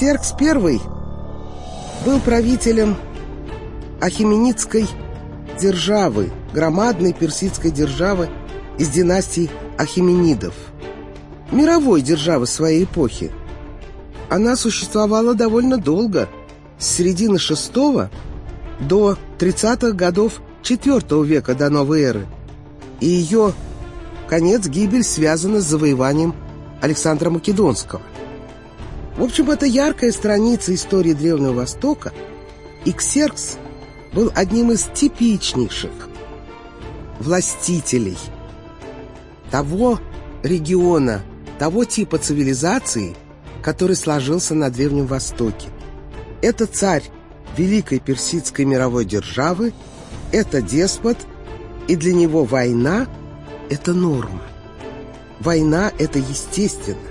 Ксеркс I был правителем Ахименидской державы, громадной персидской державы из династии Ахименидов, мировой державы своей эпохи. Она существовала довольно долго, с середины VI до 30-х годов IV века до новой эры. И ее конец гибель связана с завоеванием Александра Македонского. В общем, это яркая страница истории Древнего Востока, и Ксеркс был одним из типичнейших властителей того региона, того типа цивилизации, который сложился на Древнем Востоке. Это царь великой персидской мировой державы, это деспот, и для него война – это норма. Война – это естественно.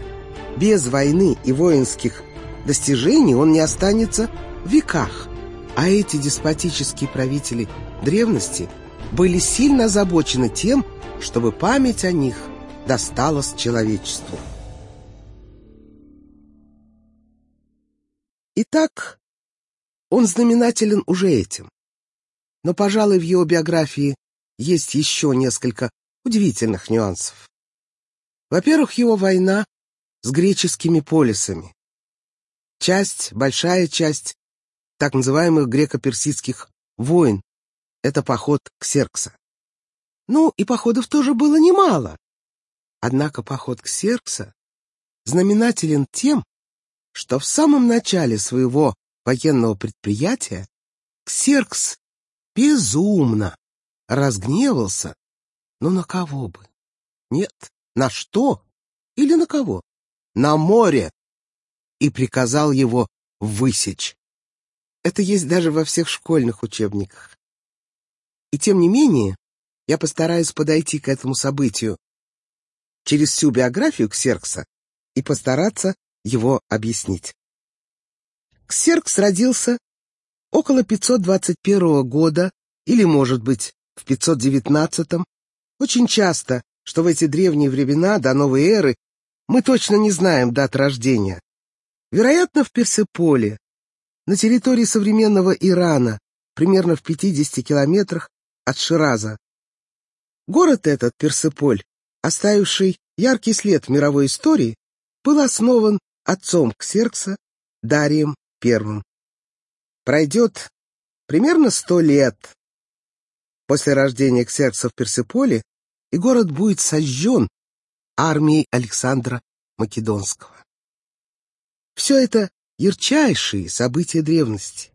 Без войны и воинских достижений он не останется в веках. А эти деспотические правители древности были сильно озабочены тем, чтобы память о них досталась человечеству. Итак, он знаменателен уже этим. Но, пожалуй, в его биографии есть еще несколько удивительных нюансов. Во-первых, его война с греческими полисами. Часть, большая часть так называемых греко-персидских войн — это поход Ксеркса. Ну, и походов тоже было немало. Однако поход Ксеркса знаменателен тем, что в самом начале своего военного предприятия Ксеркс безумно разгневался. Но на кого бы? Нет, на что? Или на кого? На море! И приказал его высечь. Это есть даже во всех школьных учебниках. И тем не менее, я постараюсь подойти к этому событию через всю биографию Ксеркса и постараться его объяснить. Ксеркс родился около 521 года или, может быть, в 519. Очень часто, что в эти древние времена до новой эры мы точно не знаем дат рождения. Вероятно, в Персеполе, на территории современного Ирана, примерно в 50 километрах от Шираза. Город этот, Персеполь, оставивший яркий след в мировой истории, был основан отцом Ксеркса Дарием I. Пройдет примерно сто лет после рождения Ксеркса в Персеполе, и город будет сожжен армией Александра Македонского. Все это ярчайшие события древности.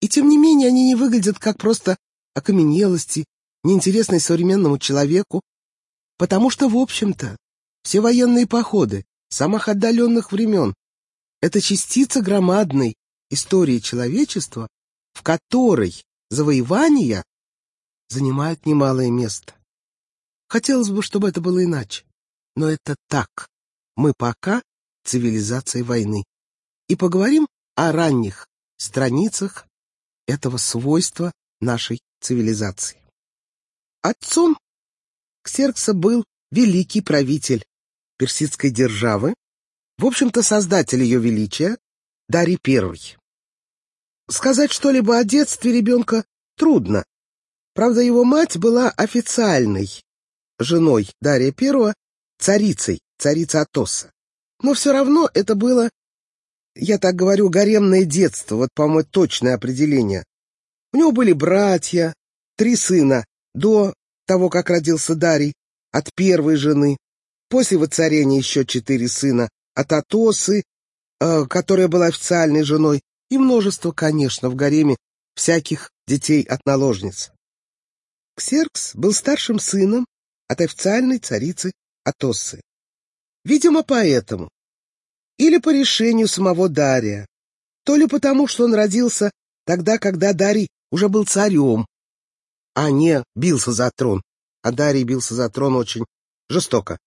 И тем не менее они не выглядят как просто окаменелости, неинтересные современному человеку, потому что, в общем-то, все военные походы самых отдаленных времен — это частица громадной истории человечества, в которой завоевания занимают немалое место. Хотелось бы, чтобы это было иначе, но это так. Мы пока цивилизация войны и поговорим о ранних страницах этого свойства нашей цивилизации. Отцом Ксеркса был великий правитель персидской державы, в общем-то создатель ее величия, Дарий I. Сказать что-либо о детстве ребенка трудно. Правда, его мать была официальной женой Дария I, царицей, царица Атоса. Но все равно это было я так говорю, гаремное детство, вот, по-моему, точное определение. У него были братья, три сына, до того, как родился Дарий, от первой жены. После воцарения еще четыре сына, от Атосы, э, которая была официальной женой, и множество, конечно, в гареме всяких детей от наложниц. Ксеркс был старшим сыном от официальной царицы Атосы. Видимо, поэтому или по решению самого Дария, то ли потому, что он родился тогда, когда Дарий уже был царем, а не бился за трон, а Дарий бился за трон очень жестоко.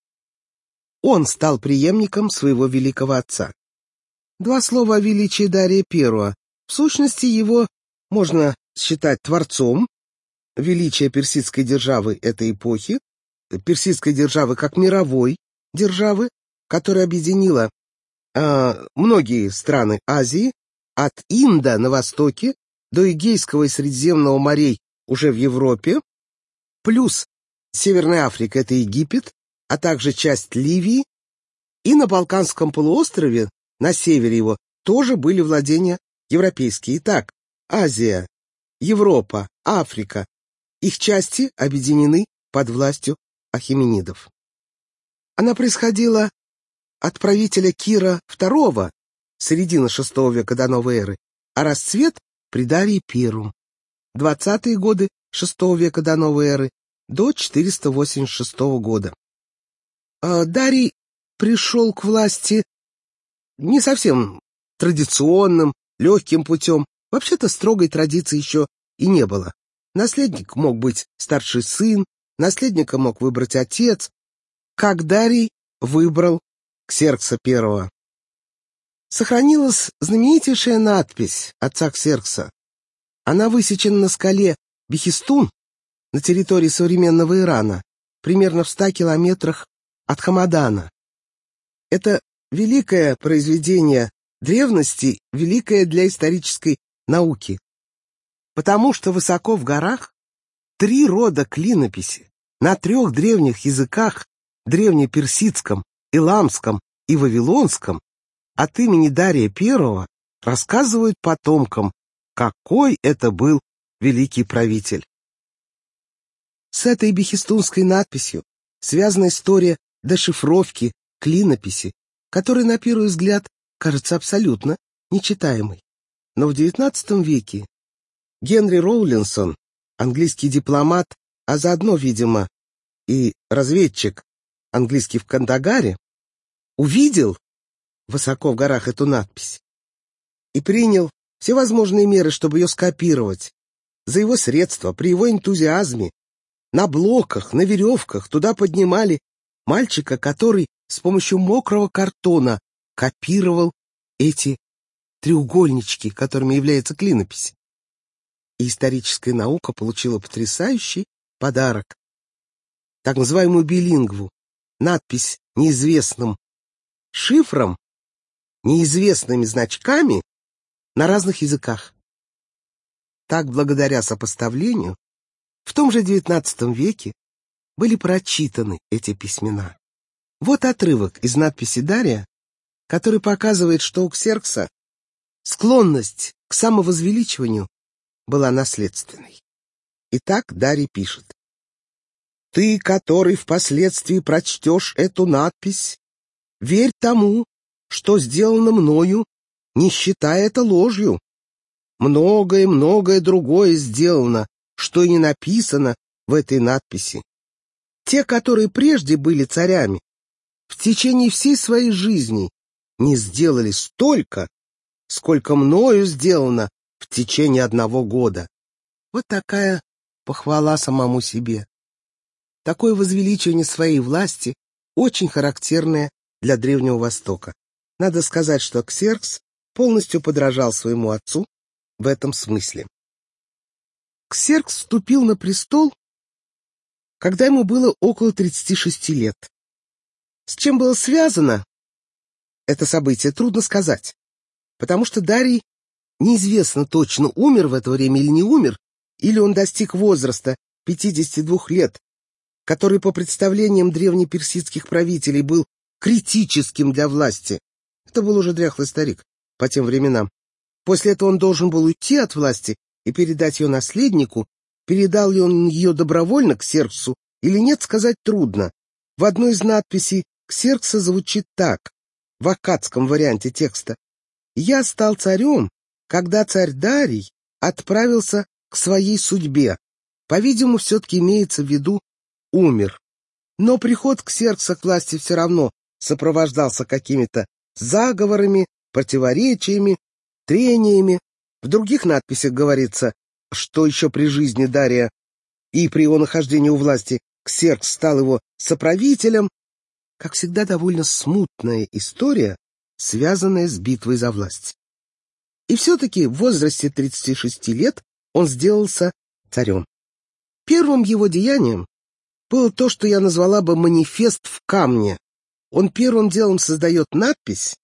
Он стал преемником своего великого отца. Два слова о величии Дария Первого. В сущности, его можно считать творцом величия персидской державы этой эпохи, персидской державы как мировой державы, которая объединила э, многие страны Азии, от Инда на востоке до Эгейского и Средиземного морей уже в Европе, плюс Северная Африка — это Египет, а также часть Ливии, и на Балканском полуострове, на севере его, тоже были владения европейские. Итак, Азия, Европа, Африка, их части объединены под властью ахименидов. Она происходила от правителя Кира II, середины VI века до новой эры, а расцвет при Дарии I, 20-е годы VI века до новой эры до 486 года. А Дарий пришел к власти не совсем традиционным, легким путем. Вообще-то строгой традиции еще и не было. Наследник мог быть старший сын, наследника мог выбрать отец, как Дарий выбрал Ксеркса I. Сохранилась знаменитейшая надпись отца Ксеркса. Она высечена на скале Бехистун на территории современного Ирана, примерно в ста километрах от Хамадана. Это великое произведение древности, великое для исторической науки, потому что высоко в горах три рода клинописи на трех древних языках, древнеперсидском, иламском и вавилонском, от имени Дария I рассказывают потомкам, какой это был великий правитель. С этой бехистунской надписью связана история дешифровки клинописи, которая на первый взгляд кажется абсолютно нечитаемой. Но в XIX веке Генри Роулинсон, английский дипломат, а заодно, видимо, и разведчик английский в Кандагаре, увидел высоко в горах эту надпись и принял всевозможные меры, чтобы ее скопировать. За его средства, при его энтузиазме, на блоках, на веревках туда поднимали мальчика, который с помощью мокрого картона копировал эти треугольнички, которыми является клинопись. И историческая наука получила потрясающий подарок. Так называемую билингву, надпись неизвестным шифром, неизвестными значками на разных языках. Так, благодаря сопоставлению, в том же XIX веке были прочитаны эти письмена. Вот отрывок из надписи Дария, который показывает, что у Ксеркса склонность к самовозвеличиванию была наследственной. Итак, Дарий пишет. «Ты, который впоследствии прочтешь эту надпись, верь тому, что сделано мною, не считая это ложью. Многое-многое другое сделано, что и не написано в этой надписи. Те, которые прежде были царями, в течение всей своей жизни не сделали столько, сколько мною сделано в течение одного года. Вот такая похвала самому себе. Такое возвеличивание своей власти очень характерное для Древнего Востока. Надо сказать, что Ксеркс полностью подражал своему отцу в этом смысле. Ксеркс вступил на престол, когда ему было около 36 лет. С чем было связано это событие, трудно сказать, потому что Дарий неизвестно точно, умер в это время или не умер, или он достиг возраста 52 лет, который по представлениям древнеперсидских правителей был критическим для власти. Это был уже дряхлый старик по тем временам. После этого он должен был уйти от власти и передать ее наследнику, передал ли он ее добровольно к Серксу или нет, сказать трудно. В одной из надписей Ксеркса звучит так, в аккадском варианте текста. «Я стал царем, когда царь Дарий отправился к своей судьбе. По-видимому, все-таки имеется в виду умер. Но приход Ксеркса к власти все равно сопровождался какими-то заговорами, противоречиями, трениями, в других надписях говорится, что еще при жизни Дария и при его нахождении у власти Ксеркс стал его соправителем, как всегда довольно смутная история, связанная с битвой за власть. И все-таки в возрасте 36 лет он сделался царем. Первым его деянием было то, что я назвала бы манифест в камне. Он первым делом создает надпись,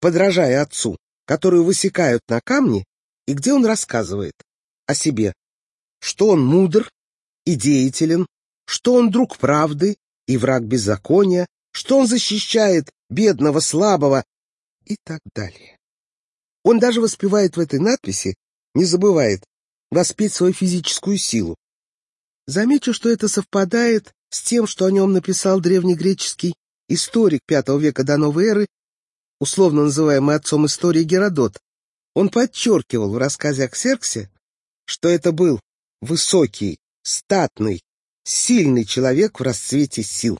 подражая отцу, которую высекают на камне, и где он рассказывает о себе, что он мудр и деятелен, что он друг правды и враг беззакония, что он защищает бедного, слабого и так далее. Он даже воспевает в этой надписи, не забывает, воспеть свою физическую силу. Замечу, что это совпадает с тем, что о нем написал древнегреческий историк V века до новой эры, условно называемый отцом истории Геродот. Он подчеркивал в рассказе о Ксерксе, что это был высокий, статный, сильный человек в расцвете сил.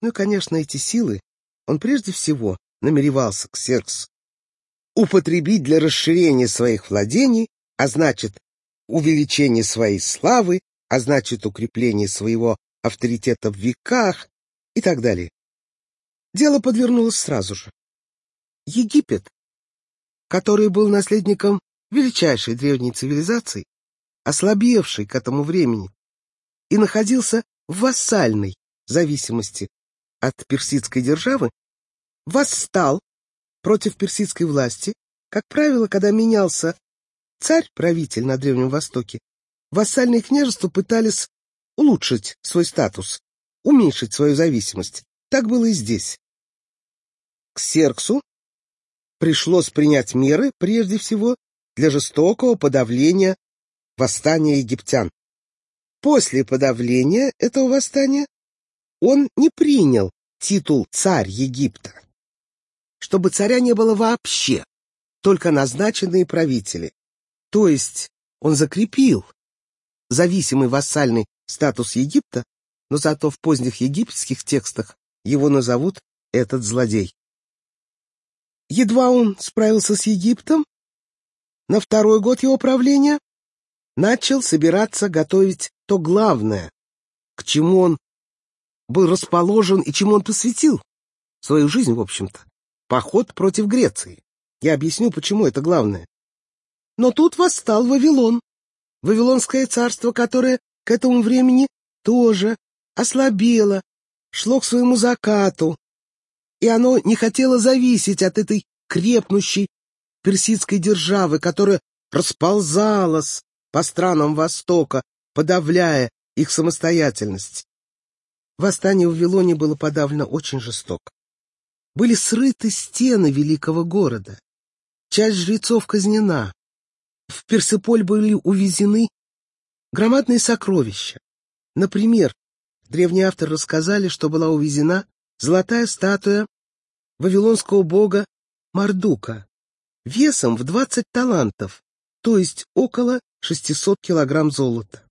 Ну и, конечно, эти силы он прежде всего намеревался Ксеркс употребить для расширения своих владений, а значит, увеличения своей славы, а значит, укрепления своего авторитета в веках и так далее. Дело подвернулось сразу же. Египет, который был наследником величайшей древней цивилизации, ослабевший к этому времени, и находился в вассальной зависимости от персидской державы, восстал против персидской власти, как правило, когда менялся царь-правитель на Древнем Востоке, вассальные княжества пытались улучшить свой статус, уменьшить свою зависимость. Так было и здесь. К Серксу пришлось принять меры, прежде всего, для жестокого подавления восстания египтян. После подавления этого восстания он не принял титул «царь Египта» чтобы царя не было вообще, только назначенные правители. То есть он закрепил зависимый вассальный статус Египта, но зато в поздних египетских текстах его назовут этот злодей. Едва он справился с Египтом, на второй год его правления начал собираться готовить то главное, к чему он был расположен и чему он посвятил свою жизнь, в общем-то поход против Греции. Я объясню, почему это главное. Но тут восстал Вавилон, Вавилонское царство, которое к этому времени тоже ослабело, шло к своему закату, и оно не хотело зависеть от этой крепнущей персидской державы, которая расползалась по странам Востока, подавляя их самостоятельность. Восстание в Вавилоне было подавлено очень жестоко были срыты стены великого города. Часть жрецов казнена. В были увезены громадные сокровища. Например, древние авторы рассказали, что была увезена золотая статуя вавилонского бога Мардука весом в 20 талантов, то есть около 600 килограмм золота.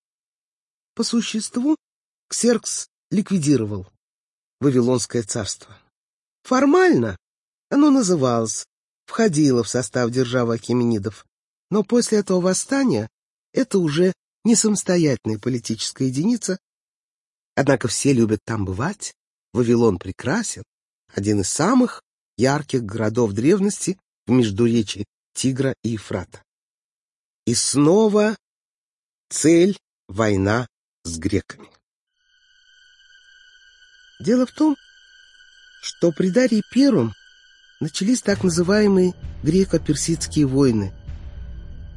По существу Ксеркс ликвидировал Вавилонское царство. Формально оно называлось, входило в состав державы Акименидов, но после этого восстания это уже не самостоятельная политическая единица. Однако все любят там бывать. Вавилон прекрасен, один из самых ярких городов древности в междуречии Тигра и Ефрата. И снова цель — война с греками. Дело в том, что при Дарии I начались так называемые греко-персидские войны.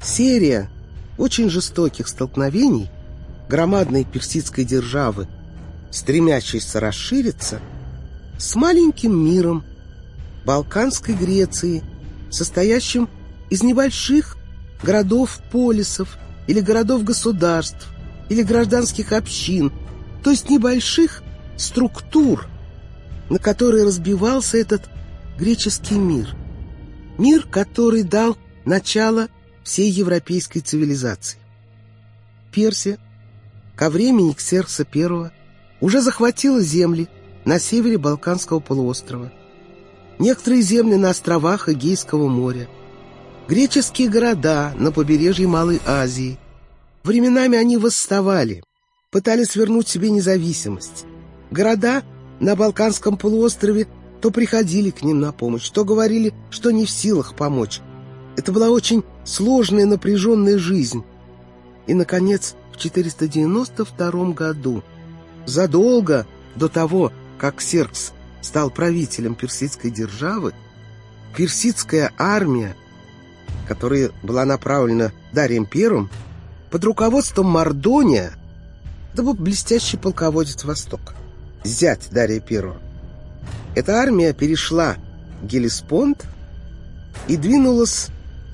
Серия очень жестоких столкновений громадной персидской державы, стремящейся расшириться, с маленьким миром Балканской Греции, состоящим из небольших городов-полисов или городов-государств или гражданских общин, то есть небольших структур – на которой разбивался этот греческий мир. Мир, который дал начало всей европейской цивилизации. Персия ко времени Ксеркса I уже захватила земли на севере Балканского полуострова, некоторые земли на островах Эгейского моря, греческие города на побережье Малой Азии. Временами они восставали, пытались вернуть себе независимость. Города – на Балканском полуострове, то приходили к ним на помощь, то говорили, что не в силах помочь. Это была очень сложная напряженная жизнь. И, наконец, в 492 году, задолго до того, как Серкс стал правителем персидской державы, персидская армия, которая была направлена Дарием Первым, под руководством Мардония, это был блестящий полководец Востока, зять Дария Первого. Эта армия перешла Гелеспонд и двинулась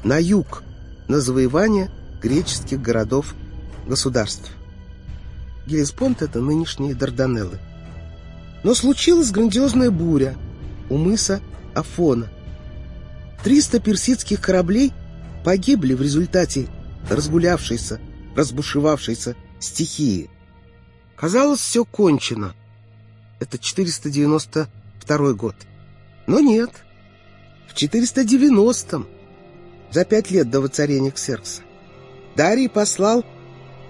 на юг, на завоевание греческих городов-государств. Гелеспонд — это нынешние Дарданеллы. Но случилась грандиозная буря у мыса Афона. 300 персидских кораблей погибли в результате разгулявшейся, разбушевавшейся стихии. Казалось, все кончено. Это 492 год. Но нет. В 490-м, за пять лет до воцарения Ксеркса, Дарий послал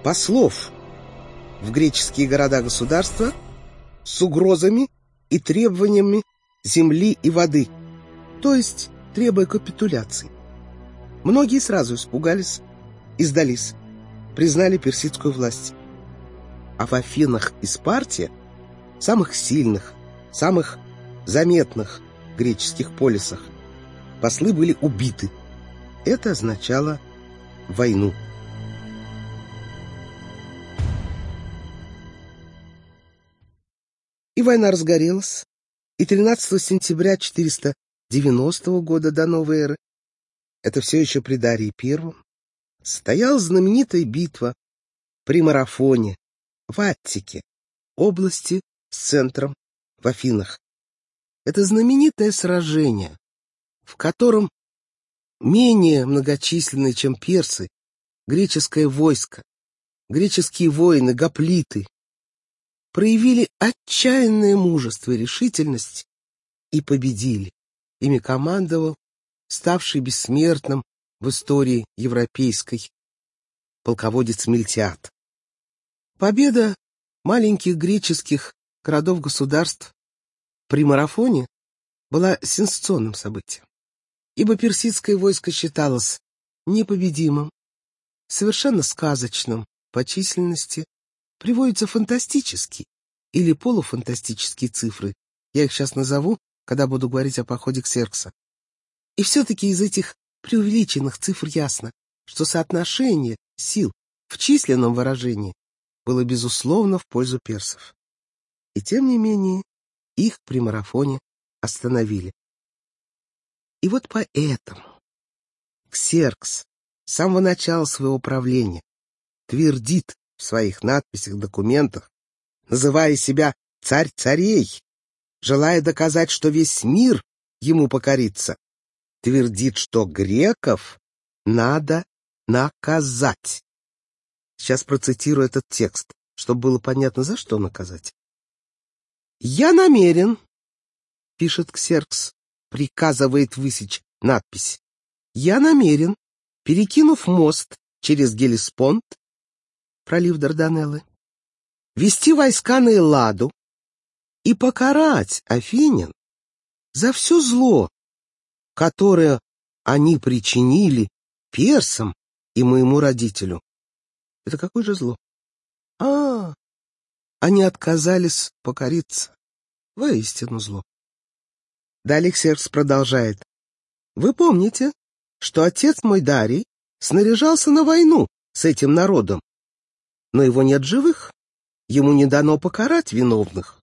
послов в греческие города-государства с угрозами и требованиями земли и воды, то есть требуя капитуляции. Многие сразу испугались и сдались, признали персидскую власть. А в Афинах и Спарте, самых сильных, самых заметных греческих полисах, послы были убиты. Это означало войну. И война разгорелась, и 13 сентября 490 года до новой эры, это все еще при Дарии Первом, стояла знаменитая битва при Марафоне в Аттике, области с центром в Афинах. Это знаменитое сражение, в котором менее многочисленное, чем персы, греческое войско, греческие воины, гоплиты, проявили отчаянное мужество и решительность и победили. Ими командовал ставший бессмертным в истории европейской полководец Мильтиад. Победа маленьких греческих городов-государств при марафоне была сенсационным событием, ибо персидское войско считалось непобедимым, совершенно сказочным по численности, приводятся фантастические или полуфантастические цифры. Я их сейчас назову, когда буду говорить о походе к Серкса. И все-таки из этих преувеличенных цифр ясно, что соотношение сил в численном выражении было безусловно в пользу персов. И тем не менее их при марафоне остановили. И вот поэтому Ксеркс с самого начала своего правления твердит в своих надписях, документах, называя себя царь царей, желая доказать, что весь мир ему покорится, твердит, что греков надо наказать. Сейчас процитирую этот текст, чтобы было понятно, за что наказать. «Я намерен», — пишет Ксеркс, приказывает высечь надпись, «я намерен, перекинув мост через Гелеспонд, пролив Дарданеллы, вести войска на Элладу и покарать Афинян за все зло, которое они причинили персам и моему родителю. Это какое же зло? А, они отказались покориться. Воистину зло. Далее Ксеркс продолжает. Вы помните, что отец мой Дарий снаряжался на войну с этим народом, но его нет живых. Ему не дано покарать виновных,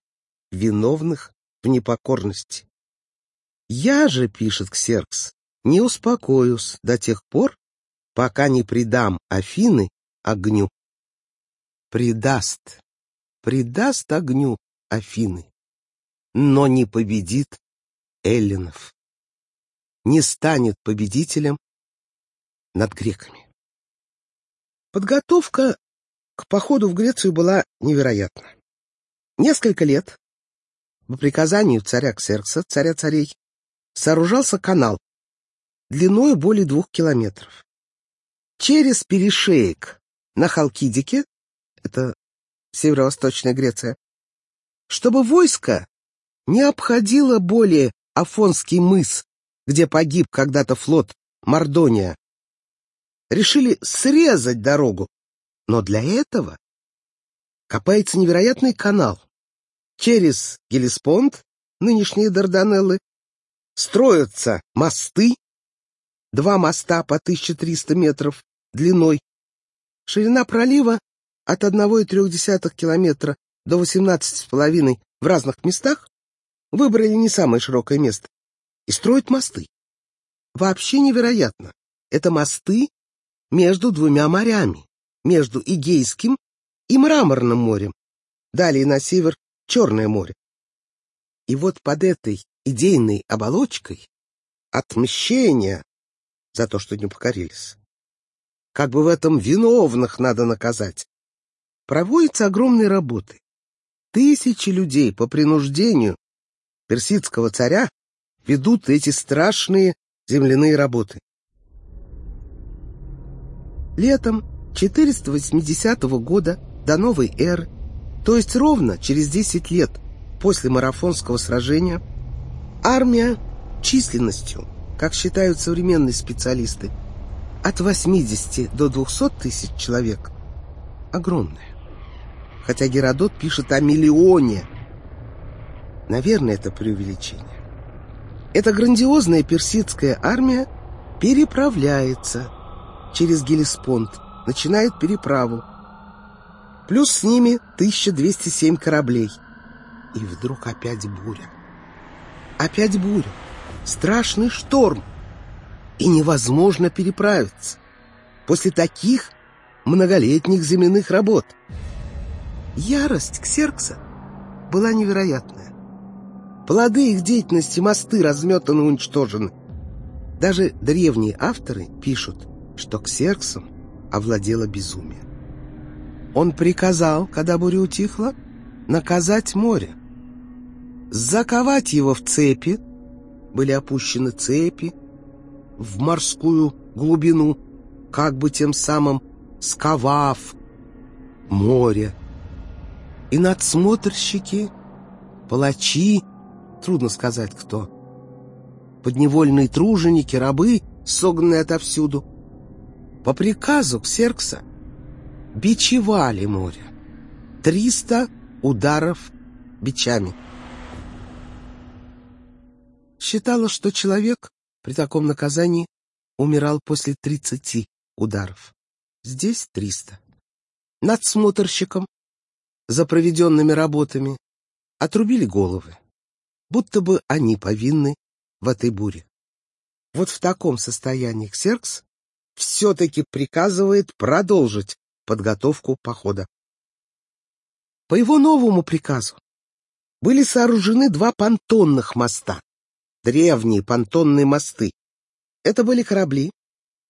виновных в непокорности. Я же, пишет Ксеркс, не успокоюсь до тех пор, пока не предам Афины огню. Предаст, предаст огню Афины, но не победит эллинов, не станет победителем над греками. Подготовка к походу в Грецию была невероятна. Несколько лет по приказанию царя Ксеркса, царя царей, сооружался канал длиной более двух километров. Через перешеек на Халкидике, это северо-восточная Греция, чтобы войско не обходило более Афонский мыс, где погиб когда-то флот Мордония, решили срезать дорогу но для этого копается невероятный канал. Через Гелеспонд, нынешние Дарданеллы, строятся мосты, два моста по 1300 метров длиной. Ширина пролива от 1,3 километра до 18,5 в разных местах выбрали не самое широкое место и строят мосты. Вообще невероятно. Это мосты между двумя морями, между Игейским и Мраморным морем. Далее на север Черное море. И вот под этой идейной оболочкой отмщение за то, что не покорились. Как бы в этом виновных надо наказать. Проводятся огромные работы. Тысячи людей по принуждению персидского царя ведут эти страшные земляные работы. Летом 480 года до новой эры, то есть ровно через 10 лет после марафонского сражения, армия численностью, как считают современные специалисты, от 80 до 200 тысяч человек огромная. Хотя Геродот пишет о миллионе. Наверное, это преувеличение. Эта грандиозная персидская армия переправляется через Гелеспонд, начинает переправу. Плюс с ними 1207 кораблей. И вдруг опять буря. Опять буря. Страшный шторм. И невозможно переправиться. После таких многолетних земляных работ. Ярость Ксеркса была невероятная. Плоды их деятельности мосты разметаны уничтожены. Даже древние авторы пишут, что Ксерксом овладело безумие. Он приказал, когда буря утихла, наказать море, заковать его в цепи, были опущены цепи в морскую глубину, как бы тем самым сковав море. И надсмотрщики, палачи, трудно сказать кто, подневольные труженики, рабы, согнанные отовсюду, по приказу Ксеркса бичевали море. Триста ударов бичами. Считала, что человек при таком наказании умирал после тридцати ударов. Здесь триста. Надсмотрщикам за проведенными работами отрубили головы, будто бы они повинны в этой буре. Вот в таком состоянии Ксеркс все-таки приказывает продолжить подготовку похода. По его новому приказу были сооружены два понтонных моста, древние понтонные мосты. Это были корабли,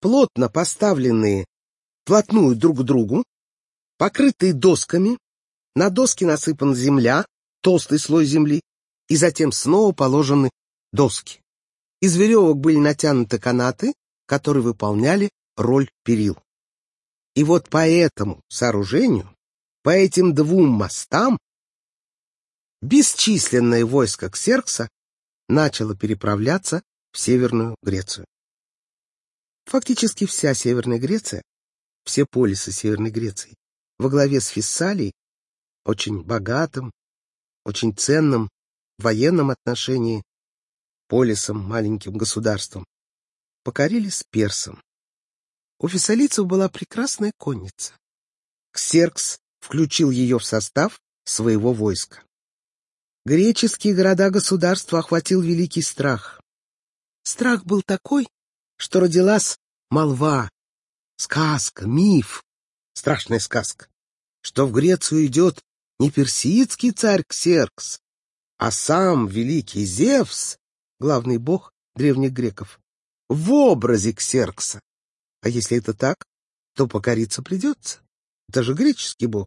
плотно поставленные вплотную друг к другу, покрытые досками, на доски насыпана земля, толстый слой земли, и затем снова положены доски. Из веревок были натянуты канаты, которые выполняли роль перил. И вот по этому сооружению, по этим двум мостам, бесчисленное войско Ксеркса начало переправляться в Северную Грецию. Фактически вся Северная Греция, все полисы Северной Греции, во главе с Фессалией, очень богатым, очень ценным военном отношении полисом, маленьким государством, покорились персам. У фессалийцев была прекрасная конница. Ксеркс включил ее в состав своего войска. Греческие города-государства охватил великий страх. Страх был такой, что родилась молва, сказка, миф, страшная сказка, что в Грецию идет не персидский царь Ксеркс, а сам великий Зевс, главный бог древних греков, в образе Ксеркса. А если это так, то покориться придется. Это же греческий бог.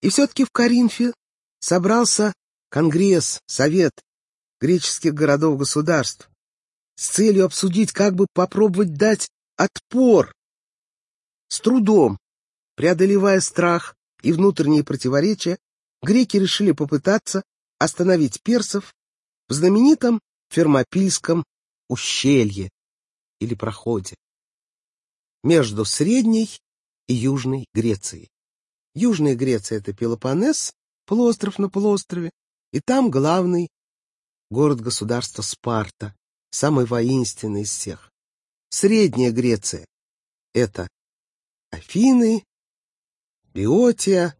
И все-таки в Коринфе собрался конгресс, совет греческих городов-государств с целью обсудить, как бы попробовать дать отпор. С трудом, преодолевая страх и внутренние противоречия, греки решили попытаться остановить персов в знаменитом Фермопильском ущелье или проходе между Средней и Южной Грецией. Южная Греция — это Пелопоннес, полуостров на полуострове, и там главный город-государство Спарта, самый воинственный из всех. Средняя Греция — это Афины, Биотия,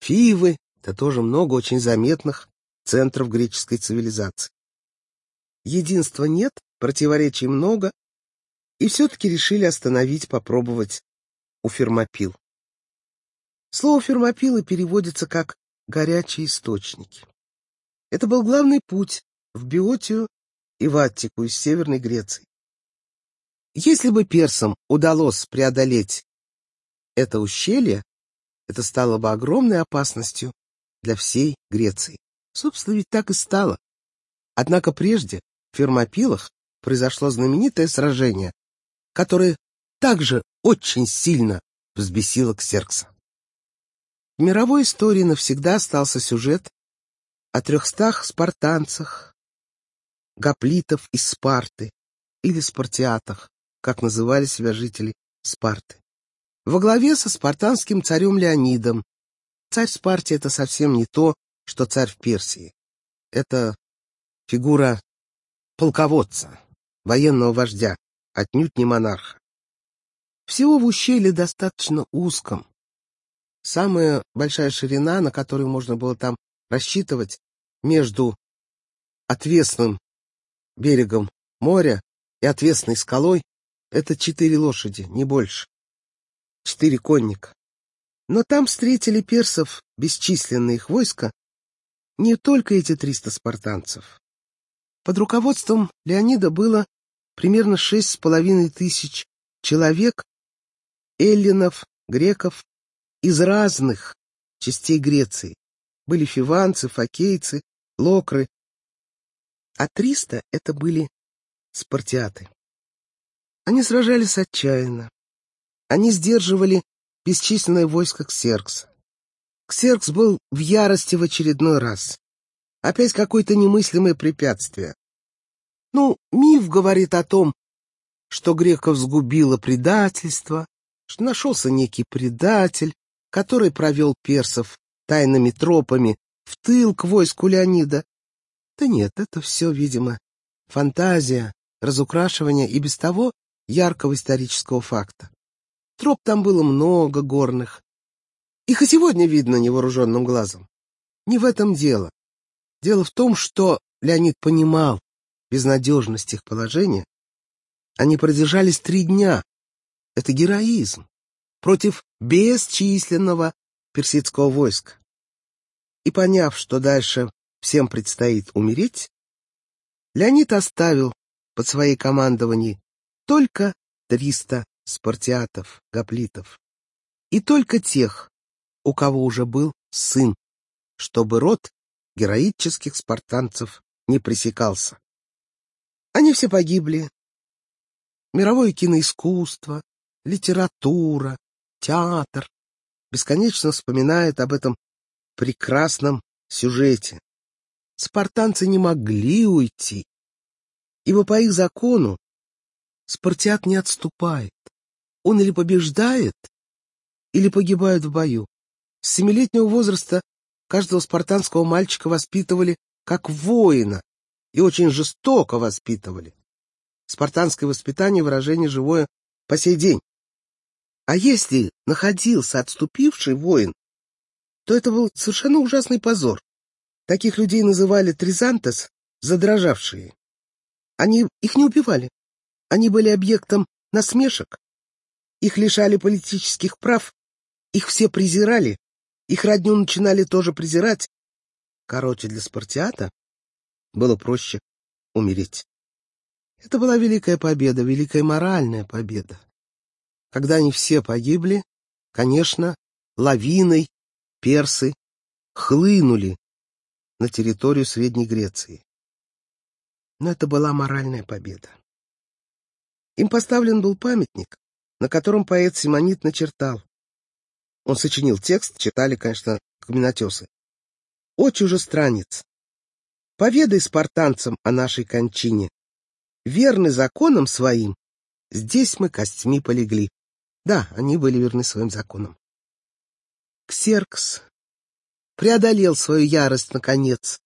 Фивы, это тоже много очень заметных центров греческой цивилизации. Единства нет, противоречий много, и все-таки решили остановить, попробовать у Фермопил. Слово «фермопилы» переводится как «горячие источники». Это был главный путь в Биотию и в Аттику из Северной Греции. Если бы персам удалось преодолеть это ущелье, это стало бы огромной опасностью для всей Греции. Собственно, ведь так и стало. Однако прежде в Фермопилах произошло знаменитое сражение, которое также очень сильно взбесило Ксеркса. В мировой истории навсегда остался сюжет о трехстах спартанцах, гоплитов из Спарты или спартиатах, как называли себя жители Спарты. Во главе со спартанским царем Леонидом. Царь Спарте — это совсем не то, что царь в Персии. Это фигура полководца, военного вождя, отнюдь не монарха. Всего в ущелье достаточно узком. Самая большая ширина, на которую можно было там рассчитывать, между отвесным берегом моря и отвесной скалой — это четыре лошади, не больше. Четыре конника. Но там встретили персов бесчисленные их войска, не только эти триста спартанцев. Под руководством Леонида было примерно шесть с половиной тысяч человек, эллинов, греков, из разных частей Греции. Были фиванцы, фокейцы, локры. А триста — это были спартиаты. Они сражались отчаянно. Они сдерживали бесчисленное войско Ксеркса. Ксеркс был в ярости в очередной раз. Опять какое-то немыслимое препятствие. Ну, миф говорит о том, что греков сгубило предательство, что нашелся некий предатель, который провел персов тайными тропами в тыл к войску Леонида. Да нет, это все, видимо, фантазия, разукрашивание и без того яркого исторического факта. Троп там было много горных. Их и сегодня видно невооруженным глазом. Не в этом дело. Дело в том, что Леонид понимал безнадежность их положения. Они продержались три дня. Это героизм против бесчисленного персидского войска. И поняв, что дальше всем предстоит умереть, Леонид оставил под своей командованием только триста спартиатов, гоплитов, и только тех, у кого уже был сын, чтобы род героических спартанцев не пресекался. Они все погибли. Мировое киноискусство, литература, театр бесконечно вспоминают об этом прекрасном сюжете. Спартанцы не могли уйти, ибо по их закону Спартиак не отступает. Он или побеждает, или погибает в бою. С семилетнего возраста каждого спартанского мальчика воспитывали как воина и очень жестоко воспитывали. Спартанское воспитание выражение живое по сей день. А если находился отступивший воин, то это был совершенно ужасный позор. Таких людей называли тризантес, задрожавшие. Они их не убивали. Они были объектом насмешек. Их лишали политических прав. Их все презирали. Их родню начинали тоже презирать. Короче, для Спартиата было проще умереть. Это была великая победа, великая моральная победа. Когда они все погибли, конечно, лавиной персы хлынули на территорию Средней Греции. Но это была моральная победа. Им поставлен был памятник, на котором поэт Симонит начертал. Он сочинил текст, читали, конечно, каменотесы. «О, чужестранец! Поведай спартанцам о нашей кончине. Верны законам своим, здесь мы костьми полегли. Да, они были верны своим законам. Ксеркс преодолел свою ярость наконец.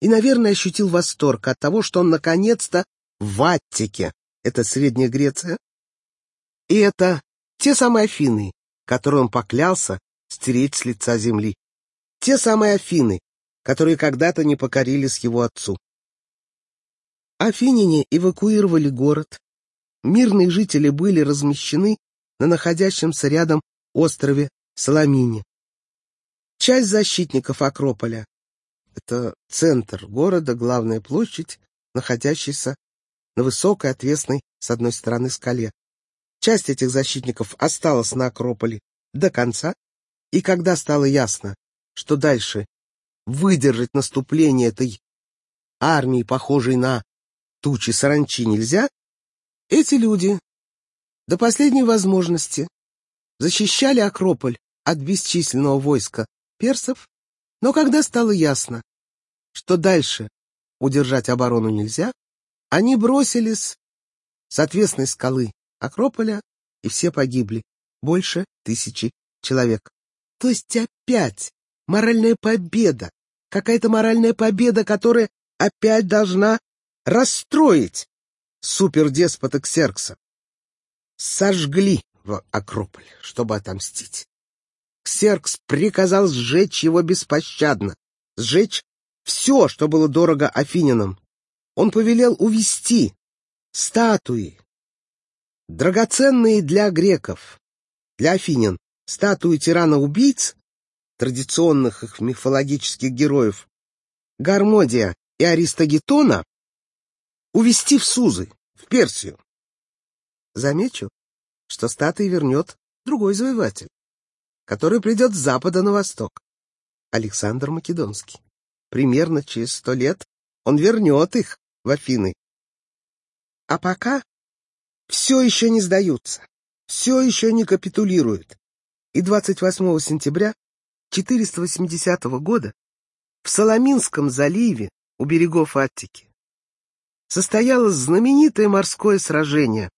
и, наверное, ощутил восторг от того, что он наконец-то в Аттике, это Средняя Греция, и это те самые Афины, которые он поклялся стереть с лица земли. Те самые Афины, которые когда-то не покорились его отцу. Афиняне эвакуировали город. Мирные жители были размещены на находящемся рядом острове Соломине. Часть защитников Акрополя — это центр города, главная площадь, находящаяся на высокой, отвесной, с одной стороны, скале. Часть этих защитников осталась на Акрополе до конца, и когда стало ясно, что дальше выдержать наступление этой армии, похожей на тучи саранчи, нельзя, эти люди до последней возможности защищали Акрополь от бесчисленного войска персов, но когда стало ясно, что дальше удержать оборону нельзя, они бросились с отвесной скалы Акрополя, и все погибли, больше тысячи человек. То есть опять моральная победа, какая-то моральная победа, которая опять должна расстроить супердеспота Ксеркса. Сожгли в Акрополь, чтобы отомстить. Ксеркс приказал сжечь его беспощадно, сжечь все, что было дорого афинянам. Он повелел увести статуи, драгоценные для греков, для афинян, статуи тирана-убийц, традиционных их мифологических героев, Гармодия и Аристогетона, увести в Сузы, в Персию. Замечу, что статуи вернет другой завоеватель который придет с запада на восток. Александр Македонский. Примерно через сто лет он вернет их в Афины. А пока все еще не сдаются, все еще не капитулируют. И 28 сентября 480 года в Соломинском заливе у берегов Аттики состоялось знаменитое морское сражение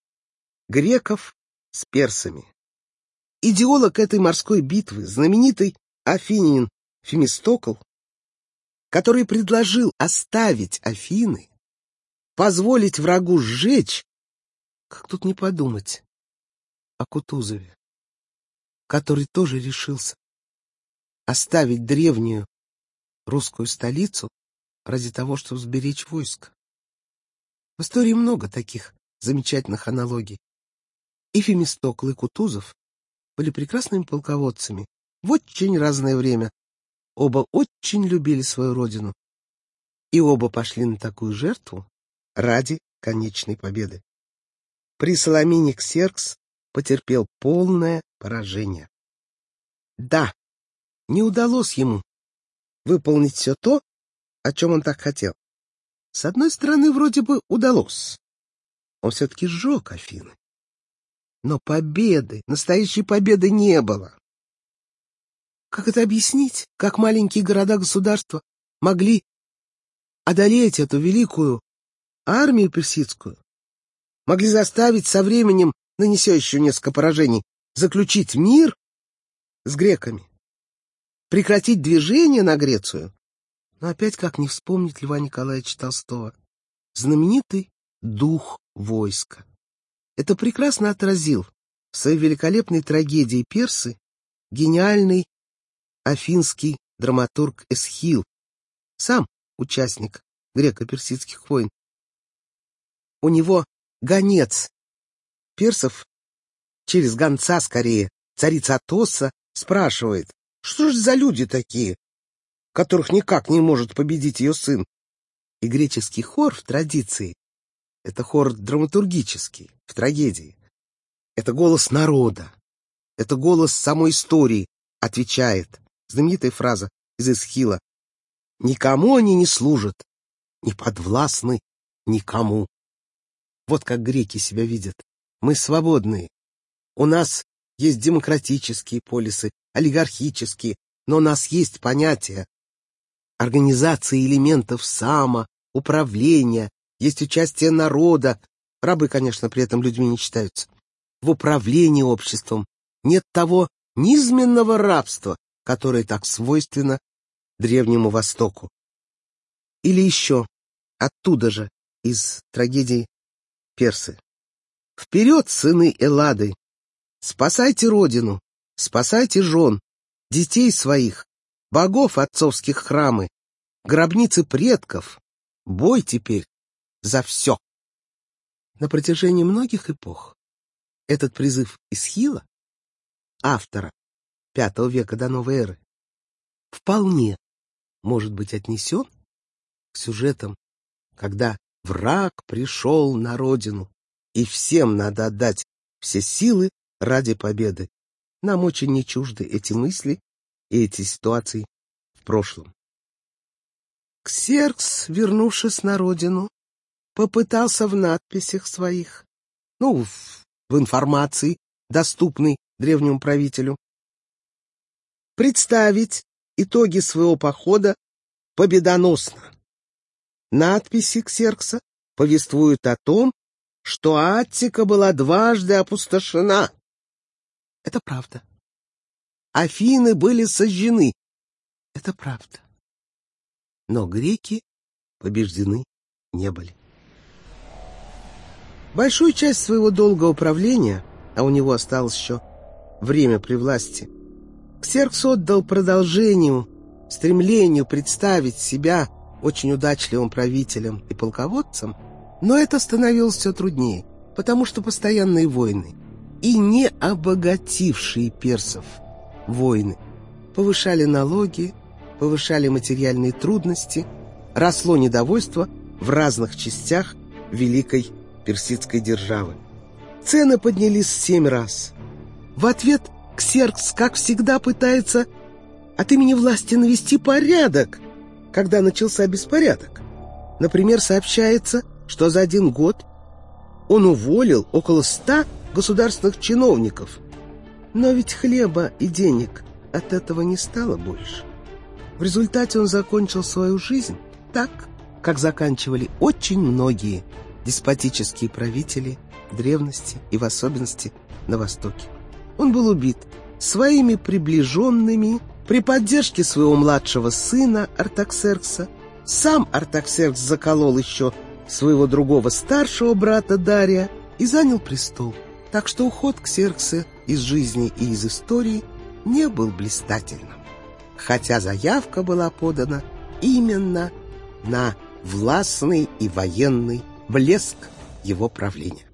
греков с персами. Идеолог этой морской битвы, знаменитый афинин Фемистокл, который предложил оставить Афины, позволить врагу сжечь, как тут не подумать о Кутузове, который тоже решился оставить древнюю русскую столицу ради того, чтобы сберечь войско. В истории много таких замечательных аналогий. И Фемистокл, и Кутузов были прекрасными полководцами в очень разное время. Оба очень любили свою родину. И оба пошли на такую жертву ради конечной победы. При Соломине Ксеркс потерпел полное поражение. Да, не удалось ему выполнить все то, о чем он так хотел. С одной стороны, вроде бы удалось. Он все-таки сжег Афины. Но победы, настоящей победы не было. Как это объяснить? Как маленькие города-государства могли одолеть эту великую армию персидскую? Могли заставить со временем, нанеся еще несколько поражений, заключить мир с греками? Прекратить движение на Грецию? Но опять как не вспомнить Льва Николаевича Толстого? Знаменитый дух войска. Это прекрасно отразил в своей великолепной трагедии «Персы» гениальный афинский драматург Эсхил, сам участник греко-персидских войн. У него гонец персов, через гонца скорее, царица Атоса, спрашивает, что же за люди такие, которых никак не может победить ее сын? И греческий хор в традиции это хор драматургический, в трагедии. Это голос народа. Это голос самой истории, отвечает. Знаменитая фраза из Эсхила. Никому они не служат, не подвластны никому. Вот как греки себя видят. Мы свободные. У нас есть демократические полисы, олигархические, но у нас есть понятие организации элементов само, управления, есть участие народа, рабы, конечно, при этом людьми не считаются, в управлении обществом. Нет того низменного рабства, которое так свойственно Древнему Востоку. Или еще оттуда же, из трагедии Персы. Вперед, сыны Эллады! Спасайте родину, спасайте жен, детей своих, богов отцовских храмы, гробницы предков. Бой теперь за все. На протяжении многих эпох этот призыв Исхила, автора V века до новой эры, вполне может быть отнесен к сюжетам, когда враг пришел на родину, и всем надо отдать все силы ради победы. Нам очень не чужды эти мысли и эти ситуации в прошлом. Ксеркс, вернувшись на родину, попытался в надписях своих, ну, в, в информации, доступной древнему правителю, представить итоги своего похода победоносно. Надписи Ксеркса повествуют о том, что Аттика была дважды опустошена. Это правда. Афины были сожжены. Это правда. Но греки побеждены не были. Большую часть своего долгого правления, а у него осталось еще время при власти, Ксеркс отдал продолжению, стремлению представить себя очень удачливым правителем и полководцем, но это становилось все труднее, потому что постоянные войны и не обогатившие персов войны повышали налоги, повышали материальные трудности, росло недовольство в разных частях великой персидской державы. Цены поднялись семь раз. В ответ Ксеркс, как всегда, пытается от имени власти навести порядок, когда начался беспорядок. Например, сообщается, что за один год он уволил около ста государственных чиновников. Но ведь хлеба и денег от этого не стало больше. В результате он закончил свою жизнь так, как заканчивали очень многие деспотические правители древности и в особенности на Востоке. Он был убит своими приближенными при поддержке своего младшего сына Артаксеркса. Сам Артаксеркс заколол еще своего другого старшего брата Дария и занял престол. Так что уход Ксеркса из жизни и из истории не был блистательным хотя заявка была подана именно на властный и военный блеск его правления.